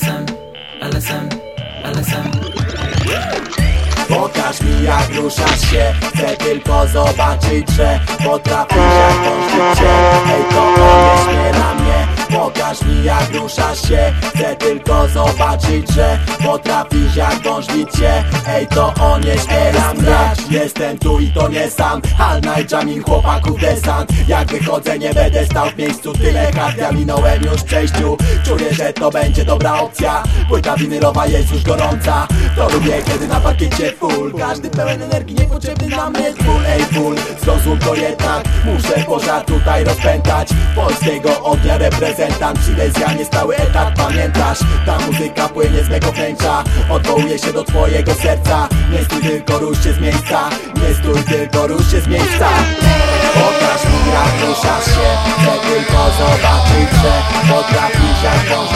sam, ale sam, ale sam Pokaż mi jak ruszasz się. Chcę tylko zobaczyć, że potrafisz jak pożyć Hej to ruszasz się. Chcę tylko zobaczyć, że potrafisz jak dążnić się. Ej to on nie śmiela mnie Jestem tu i to nie sam. Night jamming chłopaków desant. Jak wychodzę nie będę stał w miejscu. Tyle kart ja minąłem już w przejściu. Czuję, że to będzie dobra opcja. Płyta winylowa jest już gorąca To lubię kiedy na parkiecie full. Każdy pełen energii niepotrzebny nam jest full Ej full, zrozum to jednak Muszę pożar tutaj rozpętać. Polskiego ognia reprezentant Silesia nie stały etat, pamiętasz? Ta muzyka płynie z mego wnętrza Odwołuje się do twojego serca. Nie stój tylko rusz się z miejsca Nie stój tylko rusz się z miejsca. Pokaż mi jak ruszasz się Chcę tylko zobaczyć, że potrafisz jak wąż